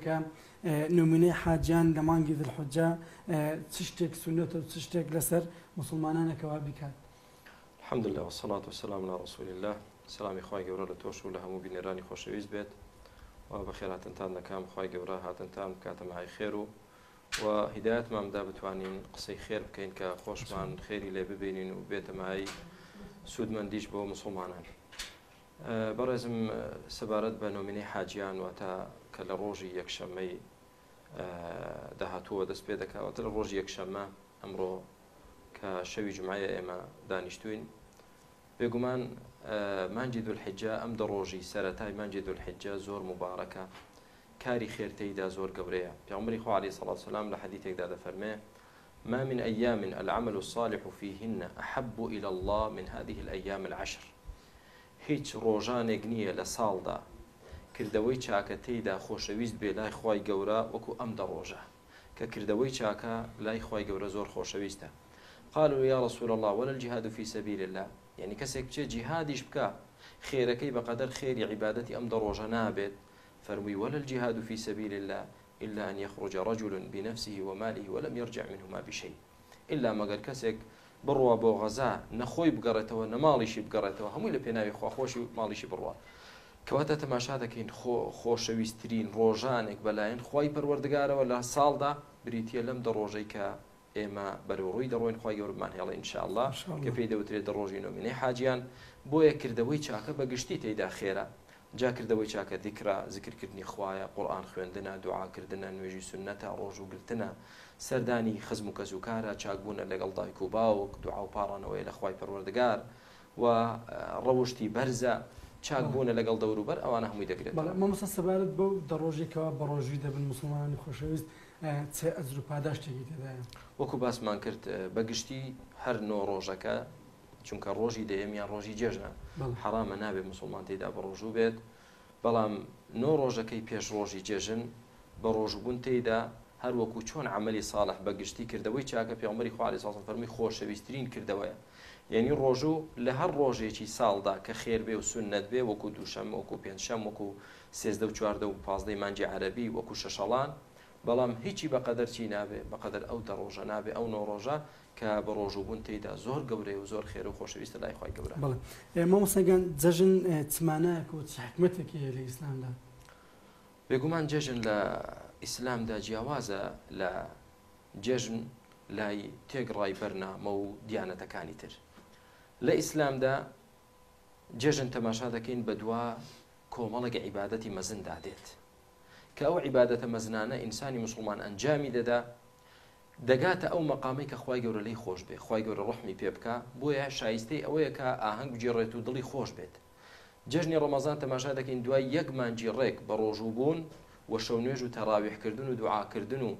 بکە نمونەی حاجیان لە مانگی دڵحجە چ شتێک سونەتە و چ شتێک لەسەر مسلمانانەکەوا بکات الحمد لله والصلاة والسلام على رسول الله سلامی خی گەورە لە تۆش و لە هەموو بینێرانی خۆشەویست بێت و بە خێراتنتان دەکەم خی گەورە هاتنتان کاتەمەهای خێر و و هیداەت مامدا بتوانین قسەی خێر بکەین کە خۆشمان خێری لێ ببینین و بێتەمایی سوودمەندیش بۆ مسلمانان بەڕێزم سەبارەت بە نۆمینەی حاجیان و تا کە لە ڕۆژی یەکشەمەی داهاتووە دەست پێ دەکاوەتە لە ڕۆژی یەکشەمە ئەمڕۆ کە شەوی جمعایە ئێمە دانیشتوین بێگومان مانجی دولحجا ئەم دە ڕۆژی سەتای مانجی دولحجا زۆر مبارەکە کاری خێرتەیدا زۆر گەورەیە پیامبری خوالی سەڵ سلام لە حەدی تێکدا دەفەرمێ ما من أيام العمل الصالح فيهن أحب إلى الله من هذه الأيام العشر هیچ ڕۆژانێک نییە لە ساڵدا کردەوەی چاکە تێیدا خۆشەویست بێ لای خی گەورە وەکو ئەم دەڕۆژە کە کردەوەی چاکە لای خی گەورە زۆر خۆشەویستە قالوا يا رسول الله ولا الجهاد في سبيل الله يعني كسك بچه جهاديش بكا خيركي بقدر خير عبادتي أم دروجة نابت فرمي ولا الجهاد في سبيل الله إلا أن يخرج رجل بنفسه وماله ولم يرجع منهما بشيء إلا ما قال كسك بڕوا بۆ غەزا نەخۆی بگەڕێتەوە نەماڵیشی بگەڕێتەوە هەمووی لە پێناوی خواخۆشی و ماڵیشی بڕوە کەواتە تەماشا دەکەین خۆشەویستترین ڕۆژانێک بەلایەن خی پەروەردگارەوە لە ساڵدا بریتە لەم دە ڕۆژەی کە ئێمە بەرەڕووی دەڕۆین خی گەورمان هێڵە ئینشاءله کە پێی دەوترێت دە ڕۆژی نومینەی حاجیان بۆیە کردەوەی چاکە بەگشتی تێدا خێرا جاکردەوەی چاکە دیکرا زیکردکردنی خویە قورآان خوێندنە دوعاکردنە نوێژی سنەتە ڕۆژ و گرتنە سەردانی خزم و کەزوکارە چاکبوونە لەگەڵ دایک و باوک دوعا و پاڕانەوەی لە خی پەروەردگار و ڕەوشتی بەرزە. چاک بوونە لەگەڵ دەوروبەر ئەوانە هەمووی دەگرێت مەمەسە سەبارەت بەو دەڕۆژێکەوە بە ڕۆژوی دەبن مسلمانی خۆشەویست چه ئەزر و پاداشتێکی تێدایە وەکو باسمان کرد بەگشتی هەر نۆ ڕۆژەکە چونکە ڕۆژی دەیەمیان ڕۆژی جێژنە حرامە نابێت مسلمان تێدا بە ڕۆژوو بێت بەڵام نۆ ڕۆژەکەی پێش ڕۆژی جێژن بە ڕۆژبوون تێدا هەر وەکو چۆن عملی ساڵح بەگشتی کردەوەی چاکە پێمەری خوالی ساسم فەرمی خۆشەویستترین کردەوەە یعنی ڕۆژوو لە هەر ڕۆژێکی ساڵدا کە خێر بێ و سونەت بێ وەکو دووشەم وەکو پێنجشەم وەکو سێزدە و چواردە و پازدەی مانجی عەربی وەکو شەشەڵان بەڵام هیچی بەقەدەر چی نابێ بەقەدەر ئەو دە ڕۆژە نابێ ئەو نۆڕۆژە کە بە ڕۆژوبوون تێدا زۆر گەورەی و زۆر خێر و خۆشەویستە لای خی گەورە بڵێ مامۆسەگەن جەژن چمانە و حکمتێکی لە ئیسلامدا بێگومان جێژن لە ئیسلامدا جیاوازە لە جێژن لای تێگڕای بەرنامە و دیانەتەکانی تر لە ئیسلامدا جێژن تەماشا دەکەین بە دوا کۆمەڵێک عیباەتی مەزندا دێت کە ئەو عیباەتە مەزنانە ئینسانی مسلمان ئەنجامی دەدا دەگاتە ئەو مەقامی کە خی گەورە لی خۆش بێ خی گەورە ڕحمی پێ بکە بۆیە شایستەی ئەوەیە کە ئاهەنگ جێڕێت و دڵی خۆش بێت جژنی ڕۆمەزان تەماشا دەکەین دوای یەکمانجی ڕێک بە ڕۆژوو بوون و شەو نوێژ و تەراویحکردن و دوعاکردن و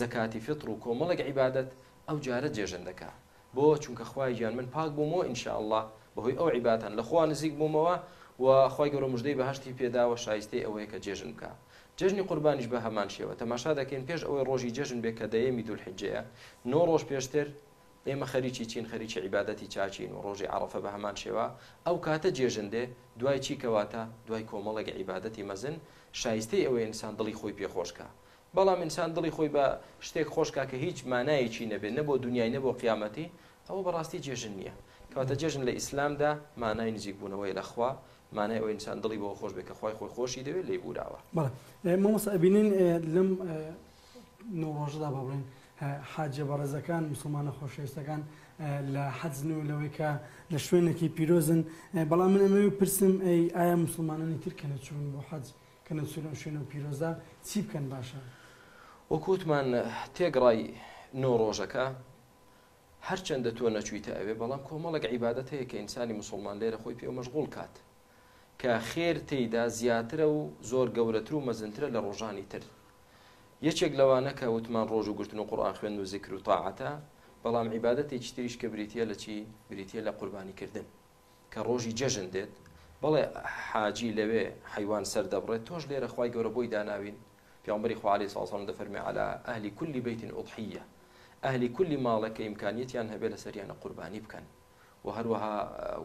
زەکاتی فتر و کۆمەڵێک عیبادت ئەو جارە جێژن دەکا بۆ چونکە خخوای گیان من پاک بوومەوە ئینشاءله بەهۆی ئەو عیباتان لەخوا نزیک بوومەوە و خی گەۆ مژدەی بەهشتی پێداوە شایستی ئەوەیە کە جێژن بکە. جژنی قوربانیش بە هەمان شێوە تەماشا دەکەین پێش ئەوەی ڕۆژی جژن بێ کە دەیەمی دوولحجەیە نۆ ڕۆژ پێشتر ئێمە خەریکی چین خەریکی عیباەتی چاچین و ڕۆژی عرفە بە هەمان شێوە ئەو کاتە جێژندێ دوای چیکەواتە دوای کۆمەڵێک عیباەتی مەزن شایستی ئەوە ئینسان دڵی خۆی پێخۆشکە بەڵام ئینسان دڵی خۆی بە شتێک خۆشکا کە هیچ مانایەکی نەبێت نە بۆ دنیای نە بۆ قیامەتی ئەوە بەڕاستی جێژن نییە کەواتە جێژن لە ئیسلامدا مانای نزیکبوونەوەی لەخوا مانای ئەو ئینسان دڵی بۆ خۆش بێت کە خی خۆی خۆشی دەوێت لی بوراوە مەمەسەبینین لەم نۆڕۆژدا بابڵین. حاجە بەڕێزەکان مسلمانە خۆشەویستەکان لە حەزن و لەوەی کە لە شوێنێکی پیرۆزن بەڵام من ئەمەوی پرسم ئەی ئایا مسلمانانی تر کە نەچون بۆ حەج کە نەچونم شوێنە و پیرۆزدا چی بکەن باشە وەکوتمان تێگڕای نۆ ڕۆژەکە هەرچەندە تۆ نەچویتە ئەوێ بەڵام کۆمەڵک عیباەت هەیە کە ئینسانی مسلمان لێرە خۆی پێ مەشغول کات کە خێر تێیدا زیاترە و زۆر گەورەتر و مەزنترە لە ڕۆژانی تر یەکێک لەوانەکە وتمان ڕۆژ و گرتن و قڕان خوێن و زیکر و تاعاتە بەڵام عیباەتێکی تریش کە بریتە لە چی بریتە لە قوربانیکردن کە ڕۆژی جەژن دێت بەڵێ حاجی لەوێ حیوان سەردەبڕێت تۆش لێرە خخوای گەورە بۆی داناوین پیامبری خوالی ساسان دەفەرمی على ئەهلی کولی بیتین ئوضحیە ئەهلی کولی ماڵەکە ئیمکانیتیان هەبێ لە سەریانە قوربانی بکەن و هەروەها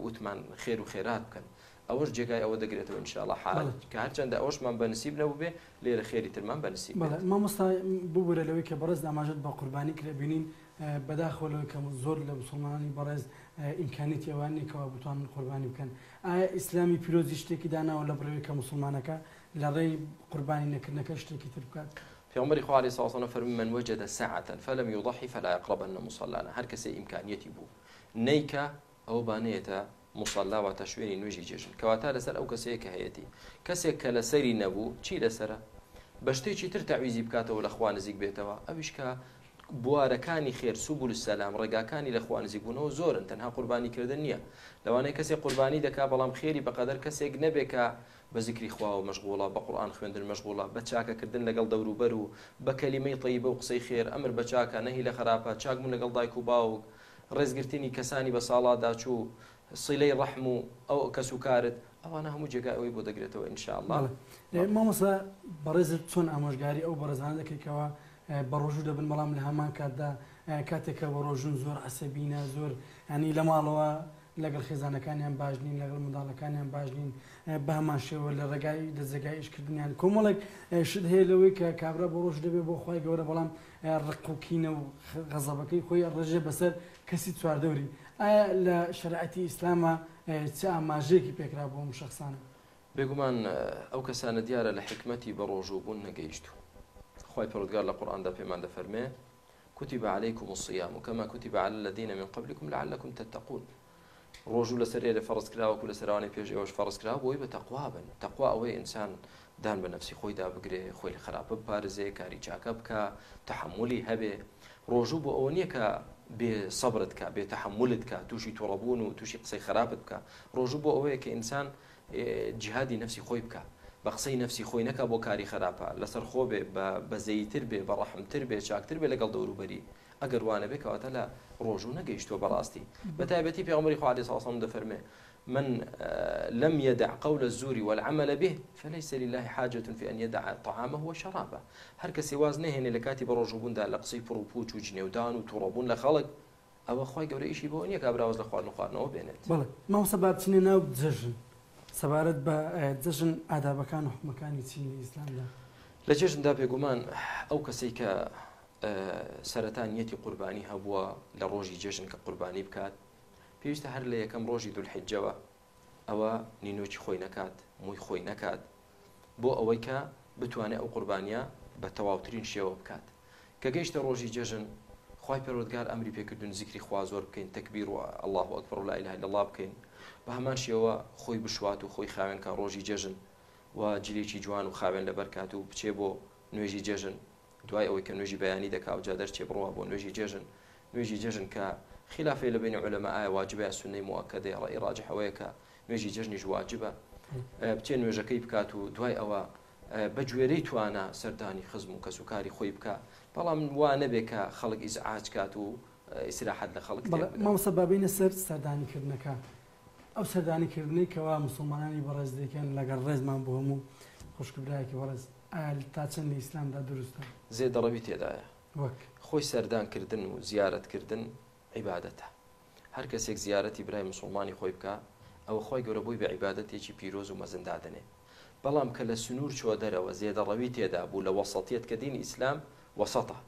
وتمان خێر و خێرات بکەن ئەوەش جێگای ئەوە دەگرێتەوە انشاءله حال کە هەرچەندە ئەوشمان بەنسیب نەبوو بێ لێرە خێری ترمان بەنسیب مامۆستا ببوورە لەوەی کە بەڕێز ئاماژت بە قوربانی کرێبینین بەداخۆلەوە کە زۆر لە مسلمانی بەڕێز ئیمکانیت ئەوانێکەوە بتوان قوربانی بکەن ئایا ئیسلامی پیرۆزی شتێکی داناوە لە بڕێوی کە مسلمانەکە لە ڕێی قوربانی نەکردنەکە شتێکی تر بکات. پیامبری خواهی سازان فرمی من وجد ساعة فلم يضحي فلا يقربن مصلانا هر کسی امکانیتی بو نیکا او بانیتا مسەلاواتە شوێنی نوێژی جێژن کەواتە لەسەر ئەو کەسەیە کە هەیەی کەسێک کە لەسەری نەبوو چی لەسرە بەشتێکی تر تاویزی بکاتەوە لەخوا نزیک بێتەوە ئەویشکە بوارەکانی خێر سوبول سەسلام ڕێگاکانی لە خوانزیبوونەوە زۆرن تەنها قوربانیکردن نییە لەوانەیە کەسێک قوربانی دەکا بەڵام خێری بەقەدەر کەسێک نەبێکە بە زیکری خوا و مەشغوڵە بە قورآان خوێندن مەشغوڵە بە چاکەکردن لەگەڵ دەوروبەر و بە کەلیمەی تەی بە و قسەی خێر ئەمر بە چاکە نەهی لە خراپە چاکبوون لەگەڵ دایک و باوک ڕێزگرتنی کەسانی بە ساڵا داچوو سیلەی ڕەحم و ئەو کەس و کارت ئەوانە هەموو جێگایەوەی بۆ دەگرێتەوە ئینشاءله مامۆسا بەڕێزت چۆن ئامۆژگاری ئەو بەڕزان دەکەیتەوە بەڕۆژوو دەبن بەڵام لە هەمان کاتدا کاتێکە بە ڕۆژون زۆر عسەبینە زۆر ئەنی لە ماڵەوە لەگەڵ خێزانەکانیان باش نین لەگەڵ منداڵەکانیان باش نین بامان شێوە لە ڕێگای دەزگای ئشکردنیان کۆمەڵێک شت هەیە لەوەی کە کابرا بۆ ڕۆژ دەبێت بۆ خی گەورە بەڵام ڕقوکینە و غەزەبەکەی خۆی ڕێژێ بەسەر کەسی چواردەوری ئایا لە شرعەتی ئیسلامە چ ئاماژەیەکی پێکرا بۆم شخصانە بێگومان ئەو کەسانە دیارە لە حکمەتی بە ڕۆژووبوون نەگەیشت خی پرودگار لە قورآاندا پێمان دەفەرمێ کوتی بە عليهیکم وسیام و کەمە کوتی بە على الذيە من قبلكم لعلكم تتقون ڕۆژوو لەسەر لە فەرز کراوەکو لە سەرانی پێش ئەوش فەرز کرا بۆی بە تەقوا بن تەقوا ئەوەی ئینسان دان بە نفسی خۆیدا بگرێ خۆی خراپە بپارێ کاری چاکە بکە تحملی هەبێ ڕۆژوو بۆ ئەوە نییە کە بێ سەبرت کە بێ تەحملت کە تووشی تۆڕەبوون و تووشی قسەی خراپت بکە ڕۆژوو بۆ ئەوەیە کە ئینسان جهادی نفسی خۆی بکە بە قسەی نفسی خۆی نەکە بۆ کاری خراپە لەسەر خۆ بێ بەزەیتر بێ بەڕەحمتر بێ چاکتر بێ لەگەڵ دەوروبەری ئەگەر وانە بێکەوەتە لە ڕۆژوو نەگەیشتوە بەڕاستی بەتایبەتی پێمەری خوالی ساسم دەفەرمێ من لم يدع قول الزور والعمل به فليس لله حاجة في أن يدع طعامه وشرابه هر كسي وازنه هنا لكاتي بروجبون دا لقصي بروبوت وجنيودان وترابون لخلق ئەوە خی گەورە ئیشی بۆ نییە کابراوز لە خواردن خواردنەوە بێنێت بڵێ ماوە سەباتچنێ ناو جژن سەبارەت بە جژن ئادابەکان حکومەکانی چینی ئیسلامدا لە جێژندا پێگومان ئەو کەسی کە سەرەتان نیەتی قوربانی هەبووە لە ڕۆژی جێژن کە قوربانی بکات پێویستە هەر لە یەکەم ڕۆژی دوولحجەوە ئەوە نینۆکی خۆی نەکات مووی خۆی نەکات بۆ ئەوەی کە بتوانێت ئەو قوربانیە بە تەواوترین شێوە بکات کە گەیشتە ڕۆژی جێژن خی پەرۆودگار ئەمری پێکردون زیکری خوا زۆر بکەین تەکبیر و الله ئەکبر و لایلای لەڵا بکەین بە هەمان شێوە خۆی بشوات و خۆی خاوێنکە ڕۆژی جێژن و جلێکی جوان و خاوێن لەبەرکات و بچێ بۆ نوێژی جێژن دوای ئەوەی کە نوێژی بەیانی دەکا و جا دەرچێ بڕەوە بۆ نوێژی جێژن نوێژی جێژن کە خلافی لە بینی علەما ئایا واجبە سنەی موواکە دێ ڕی ڕاج حەوەیەکە نوێژی جژنیش واجبە بچێن نوێژەکەی بکات و دوای ئەوە بەگوێرەی توانە سەردانی خزم و کەسوکاری خۆی بکە بەڵام وا نەبێت کە خەڵک ئیزعاج کات و ئیسراحەت لە خەڵک مامسە بابینە سەر سەردانیکردنەکە ئەو سەردانیکردنی کەوا مسلمانانی بەڕێز دەکەن لەگەڵ ڕێزمان بۆ هەموو خوشکبراایکی بەڕێز تا چەند لە ئیسلامدا دروستە زێ دەڵەوی تێدایە خۆی سەردانکردن و زیارەتکردن عیباەتە هەر کەسێک زیارەتی برای مسلمانی خۆی بکە ئەو خۆی گەورەبووی بە عیباەتێکی پیرۆز و مەزندادنێ بەڵام کە لە سنوور چۆ دەرەوە زێدەڕەوی تێدا بوو لە وەسەڵەتێت کە دین ئیسلام وەسەتە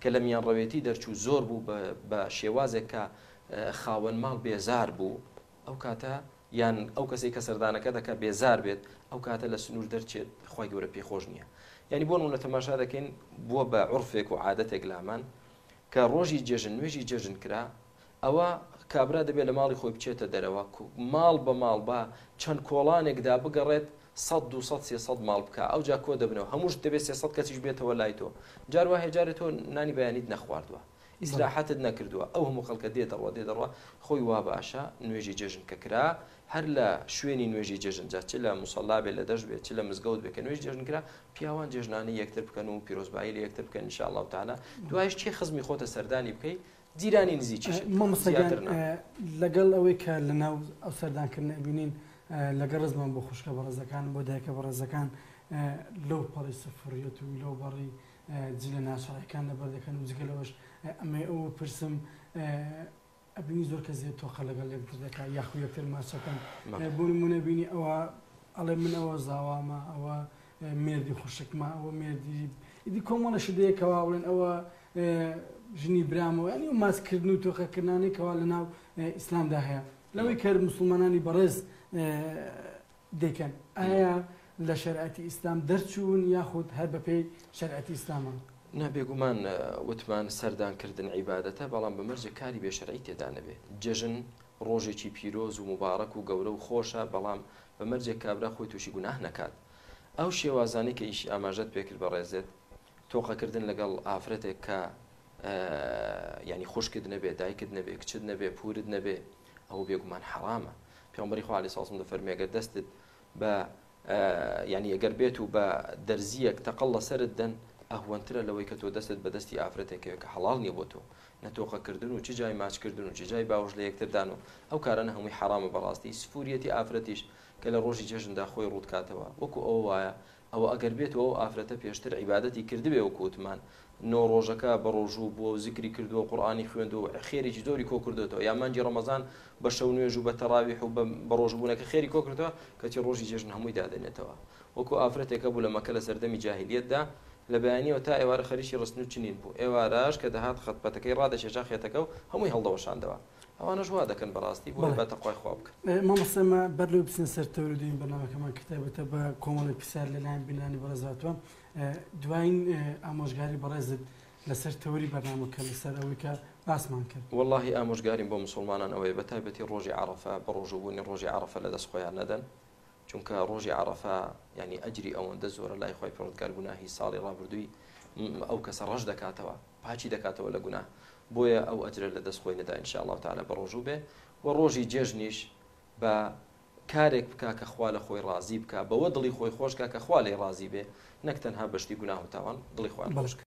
کە لە میان ڕەوێتی دەرچوو زۆر بوو بە شێوازێکە خاوەن ماڵ بێزار بوو ئەو کاتە یان ئەو کەسی کە سەردانەکە دەکە بێزار بێت ئەو کاتە لە سنوور دەرچێت خی گەورە پێخۆش نییە یعنی بۆ نمونە تەماشا دەکەین بووە بە عرفێک و عادەتێک لامان کە ڕۆژی جێژن نوێژی جێژن کرا ئەوە کابرا دەبێت لە ماڵی خۆی بچێتە دەرەوە ماڵ بە ماڵ بە چەند کۆڵانێکدا بگەڕێت 100 ماڵ بکە ئەو جا کۆ دەبنەوە هەمووش دەبێت سێ کەسیش بێتەوە لای تۆ جاروا هێجارێت تۆ نانی بەیانیت نەخواردووە ئیسراحەتت نەکردووە ئەو هەموو خەڵکە دێتەوە دێدەڕوە خۆی وا باشە نوێژی جێژن کە کرا هەر لە شوێنی نوێژی جێژنجا چ لە مسەڵا بێت لە دەش بێت چ لە مزگەوت بکە نوێژ جێژن کرا پیاوان جێژنانی یەکتر بکەن و پیرۆزبایی لە یەکتر بکەن انشاءڵاوتانە دوایش چی خزمی خۆتە سەردانی بکەیت جیرانی نزیکی لەگەڵ ئەوەی کە لە ناو ئەو سەردانکردن بینین لەگە ڕزمان بۆ خوشکە بەڕێزەکان بۆ دایکە بەڕێزەکان لەو پەڕی سفرەت و لەو بەڕی جل لە ناچڕەکان لەبەر دەکەن و جگەلەوەش ئەمە ئەوە پرسم ئەبینی زۆر کە زیێت تۆخە لەگەڵ لێکتر دەکا یاخو یەکتر ماچەکەن بوونمونە بینی ئەوە ئەڵێ من ئەوە زاوامە ئەوە مێردی خوشکما ئەوە مێردی ئیدی کۆمەڵە شدەیەکەوا بڵێن ئەوە ژنی برامەوە ینی و ماسکردن و تۆخەکردانێکەوە لە ناو ئیسلامدا هەیە لەوەی کە مسلمانانی بەڕێز دەکەن ئایا لە شەرعەتی ئیسلام دەرچوون یاخود هەر بەپی شەرعەتی ئیسلامان نابێگومان وتمان سەردانکردن عیباەتە بەڵام بەمەرجە کاری بێشەرعی تێدا نەبێت جەژن ڕۆژێکی پیرۆز و مبارەک و گەورە و خۆشە بەڵام بەمەرجێک کابرا خۆی تووشی گوناه نکات ئەو شێوازانی کە ئیشی ئاماژەت پێکرد بە ڕێزێت تۆقەکردن لەگەڵ ئافرەتێک کە ینی خوشکرد نەبێ دایکرد نەبێ کچت نەبێ پورت نەبێ ئەو بێگومان حرامە پێمەری خوالی ساسم دە فەرمێگە دەستت بە ینی ئەگەر بێت و بە دەرزیەک تەقل لە سرت دەن ئەهوەنترە لەوەی کە تۆ دەستت بە دەستی ئافرەتێکەوە کە هەڵال نییە بۆ تۆ نەتۆخەکردن و چ جای ماچکردن و چ جای باوش لە یەکتردان و ئەو کارانە هەمووی حرامە بەڕاستی سفوریەتی ئافرەتیش کە لە ڕۆژی جێژندا خۆی ڕوودکاتەوە وەکو ئەو وایە ئەوە ئەگەر بێتەوە ئافرەتە پێشتر عیباەتی کردبێ و کووتمان نۆ ڕۆژەکە بە ڕۆژوو بۆ زیکری کردووە قورآانی خوێندەوە خێریی زۆری کۆ کردێتەوە یامانجی ڕەمەزان بە شەو نوێژ و بە تەراویح و بە ڕۆژبوونەکە خێری کۆ کردەوە کەچی ڕۆژی جێژن هەمووی دادنێتەوە وەکو ئافرەتێکە بوو لە مەکە لە سەردەمی جاهلیتدا لە بەیانیەوە تا ئێوارە خەریشی ڕستن و چنین بوو ئێواراش کە دەهات خەتپەتەکەی ڕادەشێژا خێتەکە و هەمووی هەڵدەەوەشاندەوە ئەوانە ژوا دەکەن بەڕاستی بۆ بەتەخوای خوا بکەن مامەسەمە بەرلو بچین سەر تەوردوین بەنامەکەمان کتابێتە بە کۆمەڵی پسار لەلایەن بینانی بەڕێزاتوە دوایین ئامۆژگاری بەڕێزت لەسەر تەوری بەنامەکە لەسەر ئەوەی کە باسمان کرد واللهی ئامۆژگاریم بۆ مسلمانان ئەوەی بەتابەتی ڕۆژی عرفە بە ڕۆژوبوونی ڕۆژی عرفە لە دەست خۆیان نەدەن چونکە ڕۆژی عرفە ینی ئەجری ئەوەندە زۆرە لای خۆی پڕۆتکار گوناهی ساڵی ڕابردووی ئەو کەسە ڕەش دەکاتەوە پاچی دەکاتەوە لە گونا بۆیە ئەو ئەجرە لە دەست خۆی نەدا انشاءڵاو تاالە بە ڕۆژوو بێ و ڕۆژی جێژنیش بە کارێک بکە کە خوا لە خۆی رازی بکە بەوە دڵی خۆی خۆشکە کە خوا لێ رازی بێ نەک تەنها بەشتی گوناه و تاوان دڵی خوان بەشک